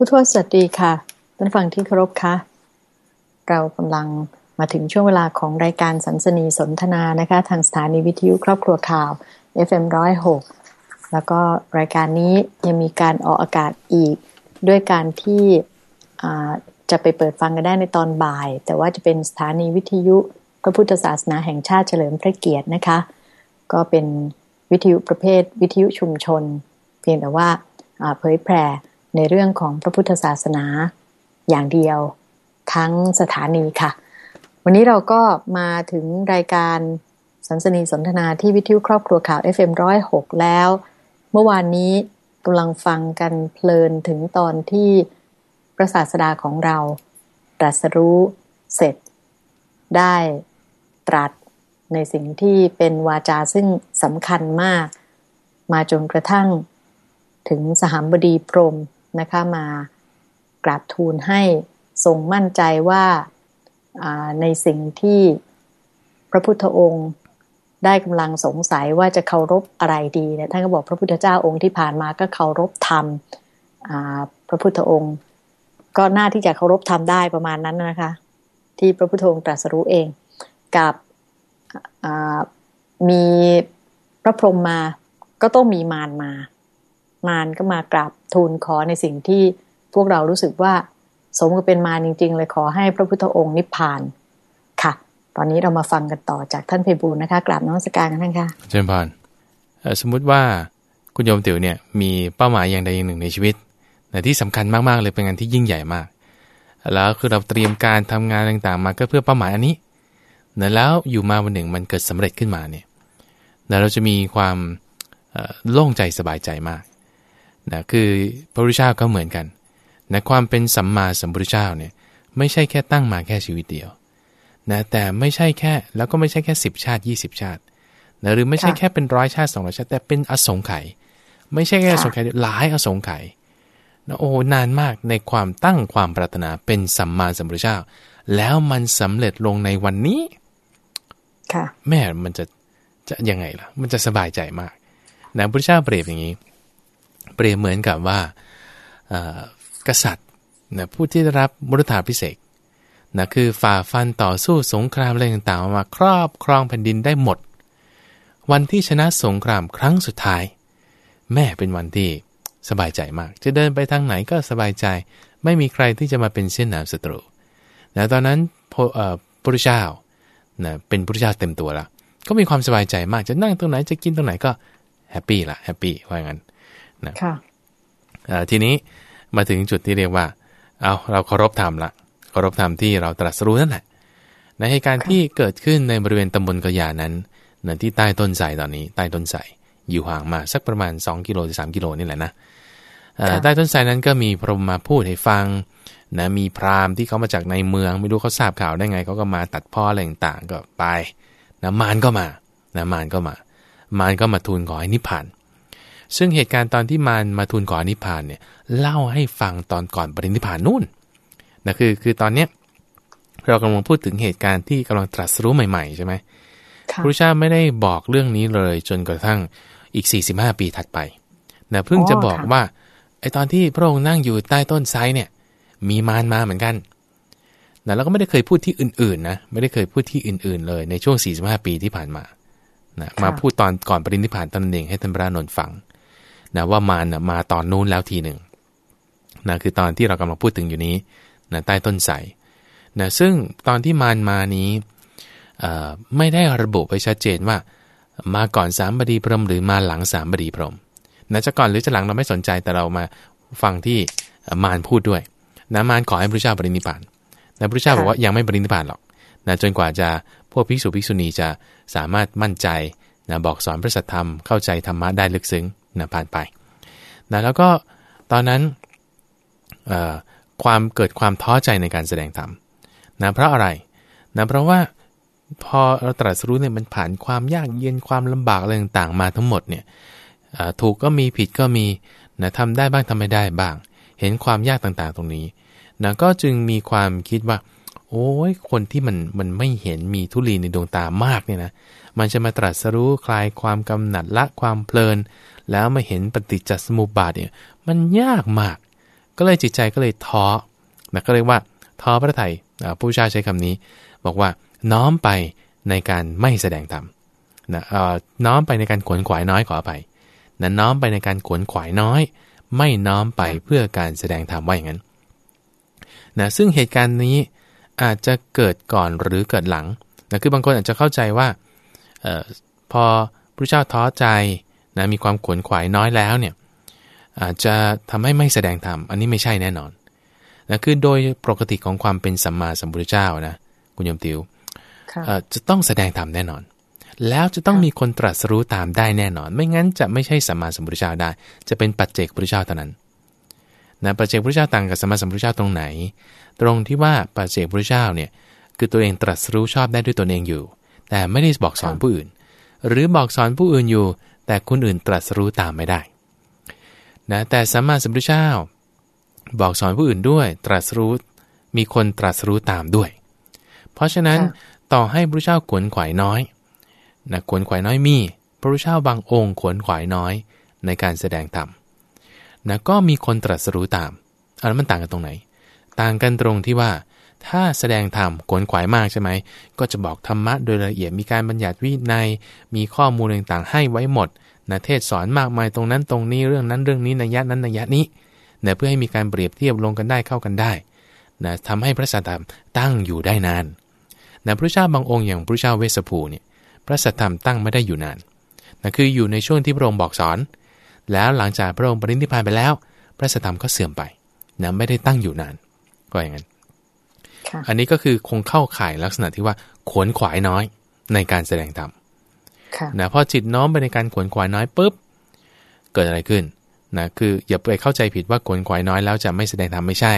ผู้ทวสวัสดีค่ะท่านฟังที่เคารพคะเรากำลังมาถึงช่วงเวลาของรายการสันสนีสนทนานะคะ ทางสถานีวิทยุครอบครัวข่าว FM106 แล้วก็รายการนี้ยังมีการออกอากาศอีก ด้วยการที่จะไปเปิดฟังกันได้ในตอนบ่าย แต่ว่าจะเป็นสถานีวิทยุพระพุทธศาสนาแห่งชาติเฉลิมพระเกียรตินะคะ ก็เป็นวิทยุประเภทวิทยุชุมชน เพียงแต่ว่าเผยแผ่ ในเรื่องของพระพุทธศาสนาอย่างเดียวทั้งสถานีค่ะ วันนี้เราก็มาถึงรายการสันสนีสนทนาที่วิทยุครอบครัวข่าว FM106 แล้ว เมื่อวานนี้กำลังฟังกันเพลินถึงตอนที่พระศาสดาของเรา ตรัสรู้เสร็จ ได้ตรัสในสิ่งที่เป็นวาจาซึ่งสำคัญมาก มาจนกระทั่งถึงสหามบดีพรม นะคะมากราบทูลให้ทรงมั่นใจว่าในสิ่งที่พระพุทธองค์ได้กำลังสงสัยว่าจะเคารพอะไรดีเนี่ยท่านก็บอกพระพุทธเจ้าองค์ที่ผ่านมาก็เคารพธรรมพระพุทธองค์ ก็น่าที่จะเคารพธรรมได้ประมาณนั้นนะคะ ที่พระพุทธองค์ตรัสรู้เองกับมีพระพรหมมาก็ต้องมีมารมา มารก็มากราบทูลขอในสิ่งที่พวกเรารู้สึกว่า สมกับเป็นมารจริง ๆ เลยขอให้พระพุทธองค์นิพพานค่ะ ตอนนี้เรามาฟังกันต่อจากท่านเพบูลนะคะกราบน้องสการกันท่านค่ะเชิญพานสมมุติว่าคุณโยมติ๋วเนี่ยมีเป้าหมายอย่างใดอย่างหนึ่งในชีวิตแต่ที่สำคัญมากๆเลยเป็นงานที่ยิ่งใหญ่มาก แล้วคือเราเตรียมการทำงานต่างๆ มาก็เพื่อเป้าหมายอันนี้แล้วอยู่มาวันหนึ่งมันเกิดสำเร็จขึ้นมาเนี่ยเราจะมีความโล่งใจสบายใจมาก นะคือพระพุทธเจ้าก็เหมือนกันนะความเป็นสัมมาสัมพุทธเจ้าเนี่ยไม่ใช่แค่ตั้งมาแค่ชีวิตเดียวนะแต่ไม่ใช่แค่แล้วก็ไม่ใช่แค่ 10 ชาติ 20 ชาตินะหรือไม่ใช่แค่เป็นร้อยชาติสองร้อยชาติ แต่เป็นอสงไขยไม่ใช่แค่อสงไขยหลายอสงไขยนะโอ้นานมากในความตั้งความปรารถนาเป็นสัมมาสัมพุทธเจ้า แล้วมันสำเร็จลงในวันนี้ค่ะแม่มันจะจะยังไงล่ะ มันจะสบายใจมากนะพระเจ้าเปรียบอย่างนี้ เปรียบเหมือนกับว่ากษัตริย์นะผู้ที่ได้รับมรดาพิเศษนะคือฝ่าฟันต่อสู้สงครามอะไรต่างๆมาครอบครองแผ่นดินได้หมด วันที่ชนะสงครามครั้งสุดท้าย แหมเป็นวันที่สบายใจมาก จะเดินไปทางไหนก็สบายใจ ไม่มีใครที่จะมาเป็นเสี้ยนหนามศัตรูนะตอนนั้นพระพุทธเจ้านะเป็นพุทธเจ้าเต็มตัวแล้วก็มีความสบายใจมากจะนั่งตรงไหนจะกินตรงไหนก็ happy ละ happy ว่างั้น นะค่ะทีนี้มาถึงจุดที่เรียกว่า เอาเราเคารพธรรมละเคารพธรรมที่เราตรัสรู้นั่นแหละในเหตุการณ์ที่เกิดขึ้นในบริเวณตำบลคยานั้นนั่นที่ใต้ต้นไทรตอนนี้ใต้ต้นไทรอยู่ห่างมาสักประมาณ 2กิโลถึงสกิโลนี่แหละนะใต้ต้นไทรนั้นก็มีพรหมมาพูดให้ฟังนะมีพราหมณ์ที่เขามาจากในเมือง ไม่รู้เขาทราบข่าวได้ไงเขาก็มาตัดพ่ออะไรต่างๆก็ไปนะมารก็มานะมารก็มา มารก็มาทูลขอให้นิพพาน ซึ่งเหตุการณ์ตอนที่มารมาทูลขอนิพพานเนี่ยเล่าให้ฟังตอนก่อนปรินิพพานนู่นนะคือคือตอนเนี้ยเรากำลังพูดถึงเหตุการณ์ที่กำลังตรัสรู้ใหม่ ๆ ใช่ไหมพระเจ้าไม่ได้บอกเรื่องนี้เลยจนกระทั่งอีก 45 ปีถัดไปนะเพิ่งจะบอกว่าไอตอนที่พระองค์นั่งอยู่ใต้ต้นไทรเนี่ยมีมารมาเหมือนกันนะแล้วก็ไม่ได้เคยพูดที่อื่นๆนะไม่ได้เคยพูดที่อื่น ๆ เลยในช่วง 45 ปีที่ผ่านมานะมาพูดตอนก่อนปรินิพพานตนเองให้ท่านพระนนท์ฟัง นะว่ามารนะมาตอนนู้นแล้วทีหนึ่งนะคือตอนที่เรากำลังพูดถึงอยู่นี้นะใต้ต้นไทรนะซึ่งตอนที่มารมานี้ไม่ได้ระบุไปชัดเจนว่า มาก่อนสามบดีพรหมหรือมาหลังสามบดีพรหมนะจะก่อนหรือจะหลังเราไม่สนใจแต่เรามาฟังที่มารพูดด้วยนะมารขอให้พระเจ้าปรินิพานนะพระเจ้าบอกว่ายังไม่ปรินิพานหรอกนะจนกว่าจะพวกภิกษุภิกษุณีจะสามารถมั่นใจนะบอกสอนพระสัทธรรมเข้าใจธรรมะได้ลึกซึ้ง นะผ่านไปนะแล้วก็ตอนนั้นความเกิดความท้อใจในการแสดงธรรมนะเพราะอะไรนะเพราะว่าพอเราตรัสรู้เนี่ยมันผ่านความยากเย็นความลำบากอะไรต่างๆมาทั้งหมดเนี่ยถูกก็มีผิดก็มีนะทำได้บ้างทำไม่ได้บ้าง เห็นความยากต่างๆตรงนี้นะก็จึงมีความคิดว่า โอ้ยคนที่มันมันไม่เห็นมีทุลีในดวงตามากเนี่ยนะมันจะมาตรัสรู้คลายความกำหนัดละความเพลิน แล้วมาเห็นปฏิจจสมุปบาทเนี่ยมันยากมาก ก็เลยจิตใจก็เลยท้อนะก็เรียกว่าท้อพระไทยผู้ชาใช้คำนี้ บอกว่าน้อมไปในการไม่แสดงธรรมนะน้อมไปในการขวนขวายน้อยขออภัยนะน้อมไปในการขวนขวายน้อย ไม่น้อมไปเพื่อการแสดงธรรมว่าอย่างนั้นนะซึ่งเหตุการณ์นี้อาจจะเกิดก่อนหรือเกิดหลังนะคือบางคนอาจจะเข้าใจว่าออพอพระเจ้าท้อใจ นะมีความขวนขวายน้อยแล้วเนี่ยอาจจะทำให้ไม่แสดงธรรมอันนี้ไม่ใช่แน่นอนนะคือโดยปกติของความเป็นสัมมาสัมพุทธเจ้านะคุณยมติวจะต้องแสดงธรรมแน่นอน แล้วจะต้องมีคนตรัสรู้ตามได้แน่นอน ไม่งั้นจะไม่ใช่สัมมาสัมพุทธเจ้าได้ จะเป็นปัจเจกพุทธเจ้าเท่านั้นนะปัจเจกพุทธเจ้าต่างกับสัมมาสัมพุทธเจ้าตรงไหน ตรงที่ว่าปัจเจกพุทธเจ้าเนี่ยคือตัวเองตรัสรู้ชอบได้ด้วยตนเองอยู่ แต่ไม่ได้บอกสอนผู้อื่น หรือบอกสอนผู้อื่นอยู่ แต่คนอื่นตรัสรู้ตามไม่ได้นะแต่สัมมาสัมพุทธเจ้า บอกสอนผู้อื่นด้วย ตรัสรู้มีคนตรัสรู้ตามด้วย เพราะฉะนั้นต่อให้พระเจ้าขวนขวายน้อยนะขวนขวายน้อยมี พระเจ้าบางองค์ขวนขวายน้อยในการแสดงธรรมนะก็มีคนตรัสรู้ตามอันนั้นมันต่างกันตรงไหน ต่างกันตรงที่ว่า ถ้าแสดงธรรมขวนขวายมากใช่ไหม ก็จะบอกธรรมะโดยละเอียดมีการบัญญัติวินัย มีข้อมูลต่างๆให้ไว้หมดนะเทศสอนมากมายตรงนั้นตรงนี้เรื่องนั้นเรื่องนี้นัยยะนั้นนัยยะนี้นะเพื่อให้มีการเปรียบเทียบลงกันได้เข้ากันได้นะทำให้พระสัทธรรมตั้งอยู่ได้นานนะพระเจ้าบางองค์อย่างพระเจ้าเวสภูเนี่ยพระสัทธรรมตั้งไม่ได้อยู่นานนะคืออยู่ในช่วงที่พระองค์บอกสอน แล้วหลังจากพระองค์ปรินิพพานไปแล้ว พระสัทธรรมก็เสื่อมไปนะไม่ได้ตั้งอยู่นานก็อย่างนั้น อันนี้ก็คือคงเข้าข่ายลักษณะที่ว่าขวนขวายน้อยในการแสดงธรรมนะพอจิตน้อมไปในการขวนขวายน้อยปุ๊บเกิดอะไรขึ้นนะคืออย่าไปเข้าใจผิดว่าขวนขวายน้อยแล้วจะไม่แสดงธรรมไม่ใช่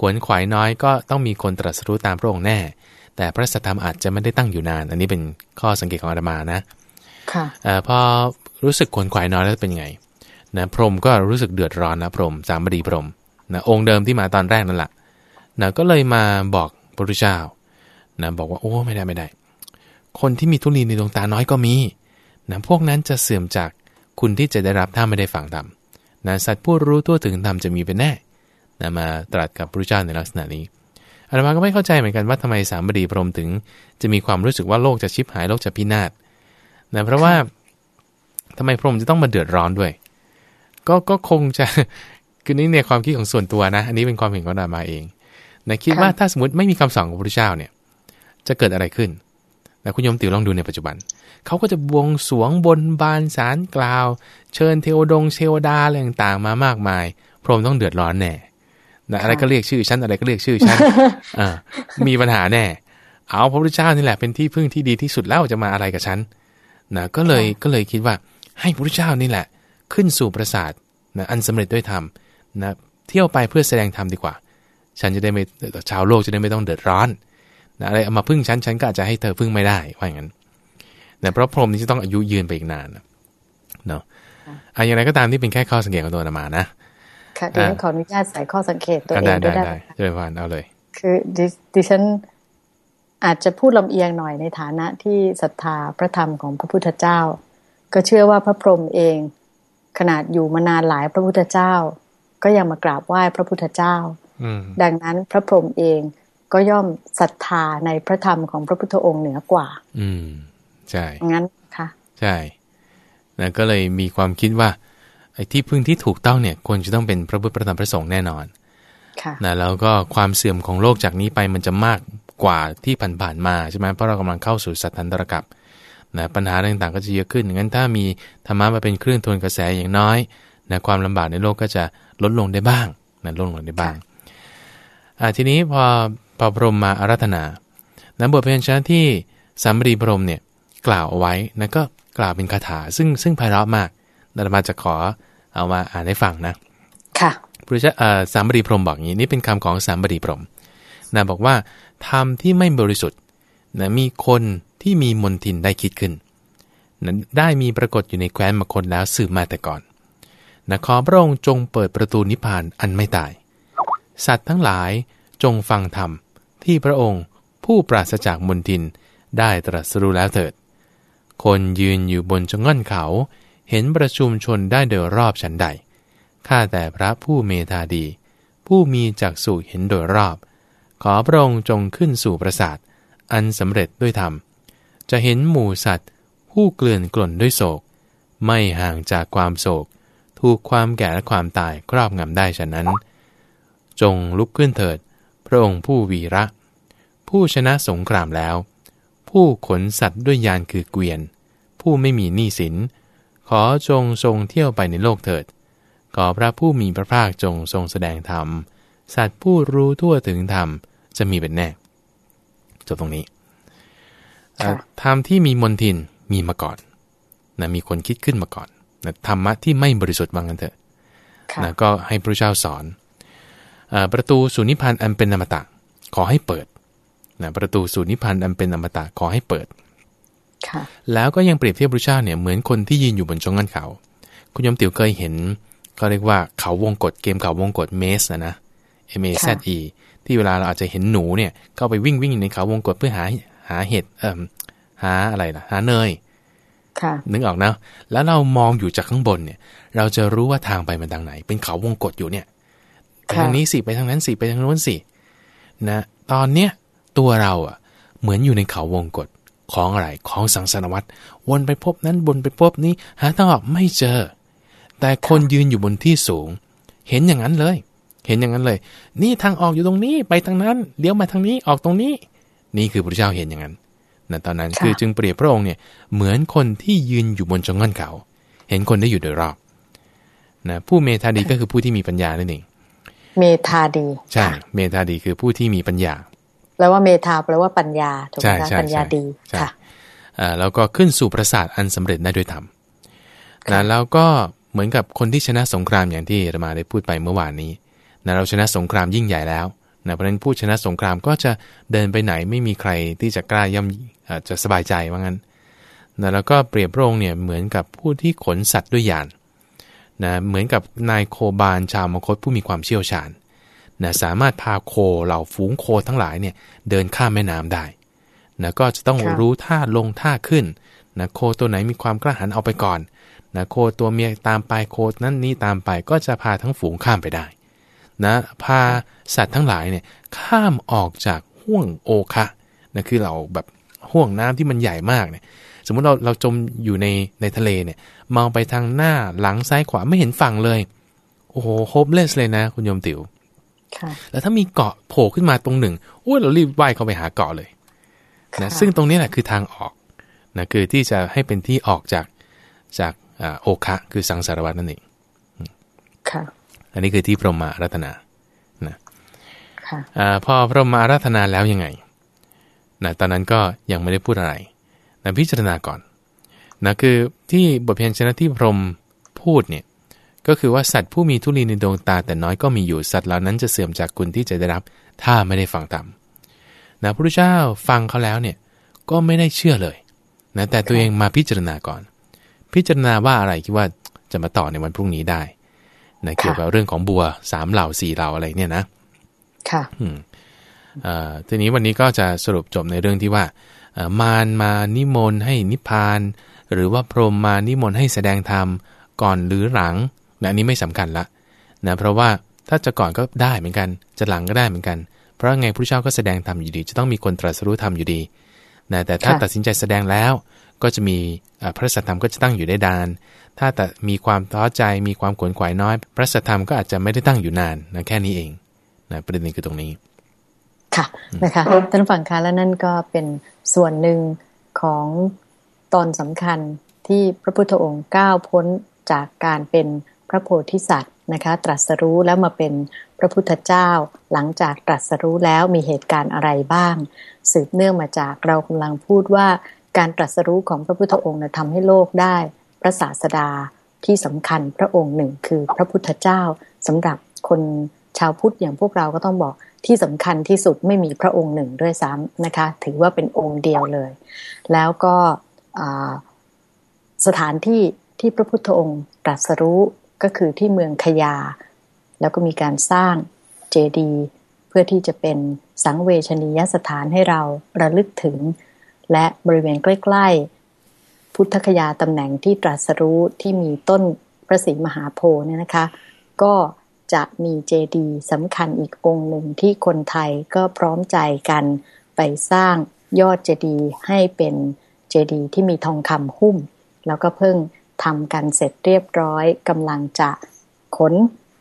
ขวนขวายน้อยก็ต้องมีคนตรัสรู้ตามพระองค์แน่ แต่พระสัทธรรมอาจจะไม่ได้ตั้งอยู่นาน อันนี้เป็นข้อสังเกตของอาตมานะค่ะพอรู้สึกขวนขวายน้อยแล้วเป็นยังไงนะพรหมก็รู้สึกเดือดร้อนนะพรหมสามบดีพรหมนะองค์เดิมที่มาตอนแรกนั่นแหละ นะก็เลยมาบอกพระพุทธเจ้านะบอกว่าโอ้ไม่ได้ไม่ได้ คนที่มีทุลีในดวงตาน้อยก็มีนะพวกนั้นจะเสื่อมจากคุณที่จะได้รับถ้าไม่ได้ฟังธรรมนะสัตว์ผู้รู้ทั่วถึงธรรมจะมีเป็นแน่นะมาตรัสกับพระเจ้าในลักษณะนี้อาตมาก็ไม่เข้าใจเหมือนกันว่าทำไมสามบดีพรมถึง จะมีความรู้สึกว่าโลกจะชิบหายโลกจะพินาศนะเพราะว่าทำไมพรมจะต้องมาเดือดร้อนด้วย ก็ก็คงจะคือนี่เนี่ยความคิดของส่วนตัวนะ อันนี้เป็นความเห็นของอามาเอง นะคิดว่าถ้าสมมติไม่มีคำสอนของพระพุทธเจ้าเนี่ย จะเกิดอะไรขึ้นนะคุณโยมติ๋วลองดูในปัจจุบัน เขาก็จะบวงสวงบนบานสารกล่าว เชิญเทวดงเทวดาอะไรต่างๆมามากมาย พรหมต้องเดือดร้อนแน่นะอะไรก็เรียกชื่อฉันอะไรก็เรียกชื่อฉันอ่ามีปัญหาแน่ เอาพระพุทธเจ้านี่แหละเป็นที่พึ่งที่ดีที่สุดแล้วจะมาอะไรกับฉันนะก็เลยก็เลยคิดว่าให้พระพุทธเจ้านี่แหละ ขึ้นสู่ประสาทนะอันสำเร็จด้วยธรรมนะเที่ยวไปเพื่อแสดงธรรมดีกว่า ฉันจะได้ไม่ชาวโลกจะได้ไม่ต้องเดือดร้อนนะอะไรเอามาพึ่งฉันฉันก็อาจจะให้เธอพึ่งไม่ได้ว่าอย่างนั้นนะเพราะพรหมนี่จะต้องอายุยืนไปอีกนานเนาะอะอย่างไรก็ตามที่เป็นแค่ข้อสังเกตของตัวนามานะค่ะเดี๋ยวขออนุญาตใส่ข้อสังเกตตัวเองด้วยได้ได้ได้ผ่านเอาเลย คือดิฉันอาจจะพูดลำเอียงหน่อยในฐานะที่ศรัทธาพระธรรมของพระพุทธเจ้า ก็เชื่อว่าพระพรหมเองขนาดอยู่มานานหลายพระพุทธเจ้า ก็ยังมากราบไหว้พระพุทธเจ้า ดังนั้นพระพรหมเองก็ย่อมศรัทธาในพระธรรมของพระพุทธองค์เหนือกว่า อืม ใช่ งั้นค่ะ ใช่นะก็เลยมีความคิดว่าไอ้ที่พึ่งที่ถูกต้องเนี่ยควรจะต้องเป็นพระพุทธประธรรมพระสงฆ์แน่นอนค่ะนะแล้วก็ความเสื่อมของโลกจากนี้ไปมันจะมากกว่าที่ผ่านๆมาใช่ไหมเพราะเรากำลังเข้าสู่สัตตันตรกับนะปัญหาต่างๆก็จะเยอะขึ้นงั้นถ้ามีธรรมะมาเป็นเครื่องทวนกระแสอย่างน้อยนะความลำบากในโลกก็จะลดลงได้บ้างนะลดลงได้บ้างอ่า ทีนี้พอพอพรหมมาอารัธนานะบทเพลงชนะที่สามรีพรหมเนี่ยกล่าวเอาไว้นะก็กล่าวเป็นคาถาซึ่งซึ่งไพเราะมากนามาจะขอเอามาอ่านให้ฟังนะ ค่ะพระเจ้าสามบดีพรมบอกอย่างนี้นี่เป็นคำของสามบดีพรมนะบอกว่าธรรมที่ไม่บริสุทธิ์นะมีคนที่มีมนทินได้คิดขึ้นนะได้มีปรากฏอยู่ในแคว้นมคตแล้วสืบมาแต่ก่อนนะขอพระองค์จงเปิดประตูนิพพานอันไม่ตาย สัตว์ทั้งหลายจงฟังธรรมที่พระองค์ผู้ปราศจากมนทินได้ตรัสรู้แล้วเถิด คนยืนอยู่บนจง่อนเขา เห็นประชุมชนได้โดยรอบฉันใด ข้าแต่พระผู้เมธาดี ผู้มีจักษุเห็นโดยรอบ ขอพระองค์จงขึ้นสู่ปราสาท อันสำเร็จด้วยธรรม จะเห็นหมู่สัตว์ ผู้เกลื่อนกล่นด้วยโศก ไม่ห่างจากความโศก ถูกความแก่และความตายครอบงำได้ฉะนั้น จงลุกขึ้นเถิด พระองค์ผู้วีระ ผู้ชนะสงครามแล้ว ผู้ขนสัตว์ด้วยยานคือเกวียน ผู้ไม่มีหนี้สิน ขอจงทรงเที่ยวไปในโลกเถิด ขอพระผู้มีพระภาคจงทรงแสดงธรรม สัตว์ผู้รู้ทั่วถึงธรรมจะมีเป็นแน่จบตรงนี้ค่ะธรรมที่มีมนทินมีมาก่อนนะมีคนคิดขึ้นมาก่อนนะธรรมะที่ไม่บริสุทธิ์ว่างั้นเถอะค่ะนะก็ให้พระเจ้าสอนเออ ประตูสู่นิพพานอันเป็นอมตะขอให้เปิดนะประตูสู่นิพพานอันเป็นอมตะขอให้เปิดค่ะแล้วก็ยังเปรียบเทียบพระเจ้าเนี่ยเหมือนคนที่ยืนอยู่บนชงงันเขา คุณยมติ๋วเคยเห็นเขาเรียกว่าเขาวงกฏเกมเขาวงกฏเมสนะนะ M A Z E ที่เวลาเราอาจจะเห็นหนูเนี่ยเข้าไปวิ่งวิ่งอยู่ในเขาวงกฏเพื่อหาหาเห็ดเอ่มหาอะไรล่ะ หาเนยค่ะนึกออกนะ แล้วเรามองอยู่จากข้างบนเนี่ย เราจะรู้ว่าทางไปมันทางไหน เป็นเขาวงกฏอยู่เนี่ย ไปทางนี้สิไปทางนั้นสิไปทางโน้นสินะตอนเนี้ยตัวเราอะเหมือนอยู่ในเขาวงกฏของอะไรของสังสารวัตรวนไปพบนั้นวนไปพบนี้ หาทางออกไม่เจอ แต่คนยืนอยู่บนที่สูง เห็นอย่างนั้นเลย เห็นอย่างนั้นเลย นี่ทางออกอยู่ตรงนี้ไปทางนั้นเลี้ยวมาทางนี้ออกตรงนี้ นี่คือพระเจ้าเห็นอย่างนั้นนะตอนนั้นค่ะคือจึงเปรียบพระองค์เนี่ยเหมือนคนที่ยืนอยู่บนจงเงินเขา เห็นคนได้อยู่โดยรอบนะผู้เมธาดีก็คือผู้ที่มีปัญญานั่นเอง เมธาดี ใช่ค่ะเมธาดีคือผู้ที่มีปัญญาแปลว่าเมธาแปลว่าปัญญาถูกไหมใช่คะใช่ปัญญาใช่ดีใช่ค่ะอ่าแล้วก็ขึ้นสู่ประสาทอันสำเร็จได้ด้วยธรรมค่ะนะแล้วก็เหมือนกับคนที่ชนะสงครามอย่างที่อาตมาได้พูดไปเมื่อวานนี้นะเราชนะสงครามยิ่งใหญ่แล้วนะเพราะฉะนั้นผู้ชนะสงครามก็จะเดินไปไหนไม่มีใครที่จะกล้าย่ำอ่าจะสบายใจว่างั้นนะแล้วก็เปรียบพระองค์เนี่ยเหมือนกับผู้ที่ขนสัตว์ด้วยยาน นะเหมือนกับนายโคบาลชาวมคตผู้มีความเชี่ยวชาญนะสามารถพาโคเหล่าฝูงโคทั้งหลายเนี่ยเดินข้ามแม่น้ำได้นะก็จะต้องค่ะรู้ท่าลงท่าขึ้นนะโคตัวไหนมีความกล้าหาญเอาไปก่อนนะโคตัวเมียตามไปโคนั้นนี้ตามไปก็จะพาทั้งฝูงข้ามไปได้นะพาสัตว์ทั้งหลายเนี่ยข้ามออกจากห่วงโอคะนะคือเราแบบห่วงน้ำที่มันใหญ่มากเนี่ย สมมุติเราเราจมอยู่ในในทะเลเนี่ยมองไปทางหน้าหลังซ้ายขวาไม่เห็นฝั่งเลย โอ้โหโฮปเลสเลยนะ คุณโยมติ๋วค่ะแล้วถ้ามีเกาะโผล่ขึ้นมาตรงหนึ่งอุ้ยเรารีบว่ายเข้าไปหาเกาะเลยค่ะนะซึ่งตรงนี้แหละคือทางออกนะคือที่จะให้เป็นที่ออกจากจากอ่าโอคะคือสังสารวัตนั่นเองค่ะอันนี้คือที่พรหมอารัตนาค่ะอาพอพรหมอารัตนาแล้วยังไงนะตอนนั้นก็ยังไม่ได้พูดอะไร นะพิจารณาก่อนนะคือที่บทเพียนชนะที่พรหมพูดเนี่ยก็คือว่าสัตว์ผู้มีทุลีในดวงตาแต่น้อยก็มีอยู่สัตว์เหล่านั้นจะเสื่อมจากคุณที่จะได้รับ ถ้าไม่ได้ฟังธรรมนะพระพุทธเจ้าฟังเขาแล้วเนี่ยก็ไม่ได้เชื่อเลยนะแต่ตัวเองมาพิจารณาก่อน พิจารณาว่าอะไรคิดว่าจะมาต่อในวันพรุ่งนี้ได้นะเกี่ยวกับเรื่องของบัวสามเหล่าสี่เหล่าอะไรเนี่ยนะค่ะอืมเอ่อทีนี้วันนี้ก็จะสรุปจบในเรื่องที่ว่าเอ่อ มารมานิมนต์ให้นิพพาน หรือว่าพรหมมานิมนต์ให้แสดงธรรมก่อนหรือหลังนะอันนี้ไม่สำคัญละนะเพราะว่าถ้าจะก่อนก็ได้เหมือนกัน จะหลังก็ได้เหมือนกัน เพราะไงพระเจ้าก็แสดงธรรมอยู่ดี จะต้องมีคนตรัสรู้ธรรมอยู่ดีนะแต่ถ้าค่ะตัดสินใจแสดงแล้วก็จะมีเอ่อพระสัทธรรมก็จะตั้งอยู่ได้ดาน ถ้าแต่มีความท้อใจมีความขวนขวายน้อย พระสัทธรรมก็อาจจะไม่ได้ตั้งอยู่นานนะแค่นี้เองนะประเด็นคือตรงนี้ ค่ะนะคะท่านฝั่งคะและนั่นก็เป็นส่วนหนึ่งของตอนสำคัญที่พระพุทธองค์ก้าวพ้นจากการเป็นพระโพธิสัตว์นะคะตรัสรู้แล้วมาเป็นพระพุทธเจ้า หลังจากตรัสรู้แล้วมีเหตุการณ์อะไรบ้าง สืบเนื่องมาจากเรากำลังพูดว่าการตรัสรู้ของพระพุทธองค์นะทำให้โลกได้ พระศาสดาที่สำคัญพระองค์หนึ่งคือพระพุทธเจ้าสำหรับคนชาวพุทธอย่างพวกเราก็ต้องบอก ที่สำคัญที่สุดไม่มีพระองค์หนึ่งด้วยซ้ำนะคะ ถือว่าเป็นองค์เดียวเลย แล้วก็สถานที่ที่พระพุทธองค์ตรัสรู้ก็คือที่เมืองขยา แล้วก็มีการสร้างเจดีย์เพื่อที่จะเป็นสังเวชนียสถานให้เราระลึกถึง และบริเวณใกล้ ๆ พุทธคยาตำแหน่งที่ตรัสรู้ที่มีต้นพระศรีมหาโพธิ์เนี่ยนะคะ ก็ จะมีเจดีย์สำคัญอีกองค์หนึ่งที่คนไทยก็พร้อมใจกันไปสร้างยอดเจดีย์ให้เป็นเจดีย์ที่มีทองคำหุ้ม แล้วก็เพิ่งทำกันเสร็จเรียบร้อยกำลังจะขน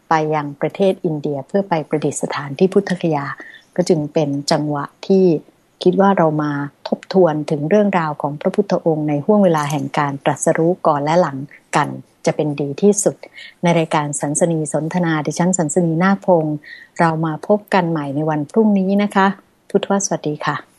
ไปยังประเทศอินเดียเพื่อไปประดิษฐานที่พุทธคยา ก็จึงเป็นจังหวะที่คิดว่าเรามาทบทวนถึงเรื่องราวของพระพุทธองค์ในห่วงเวลาแห่งการตรัสรู้ก่อนและหลังกัน จะเป็นดีที่สุด ในรายการสันสนีสนทนาดิฉันสันสนีนาคพงศ์เรามาพบกันใหม่ในวันพรุ่งนี้นะคะพุทธวสวัสดีค่ะ